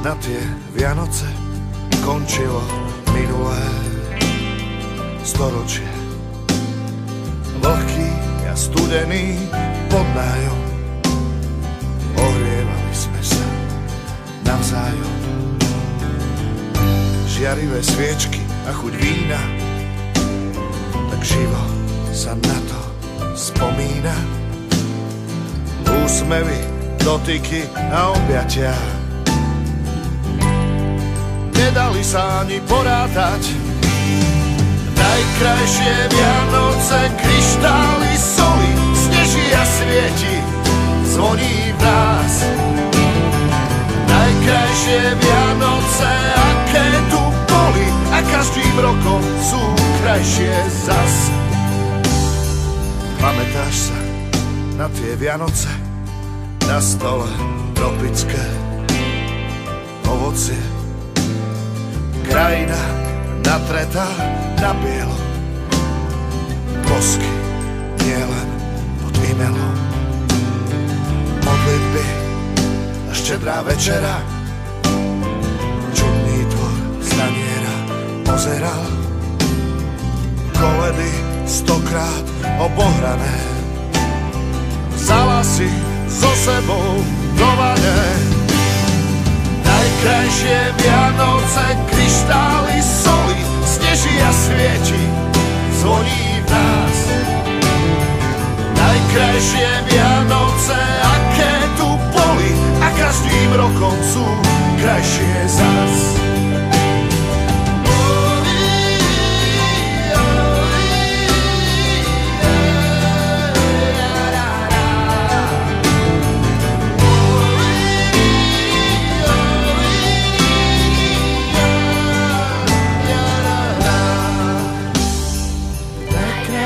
na tie Vianoce končilo minulé storočie. Vlhký a studený pod nájom ohrievali sme sa navzájom. Žiarivé sviečky a chuť vína tak živo sa na to spomína. Úsmevy, dotyky a objatia nedali sa ani porátať. Najkrajšie Vianoce, kryštály, soli, sneží a svieti, zvoní v nás. Najkrajšie Vianoce, aké tu boli, a každým rokom sú krajšie zas. Pamätáš sa na tie Vianoce, na stole tropické ovocie, krajina natretá na bielo. Bosky nielen pod imelom. Modlitby a štedrá večera. Čudný dvor staniera pozeral. Koledy stokrát obohrané. Vzala si so sebou do vane Najkrajšie Vianoce, kryštály, soli, sneží a svieti, zvoní v nás. Najkrajšie Vianoce, aké tu boli, a každým rokom sú krajšie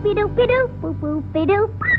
Boopy doopy doop, boop boopy doop.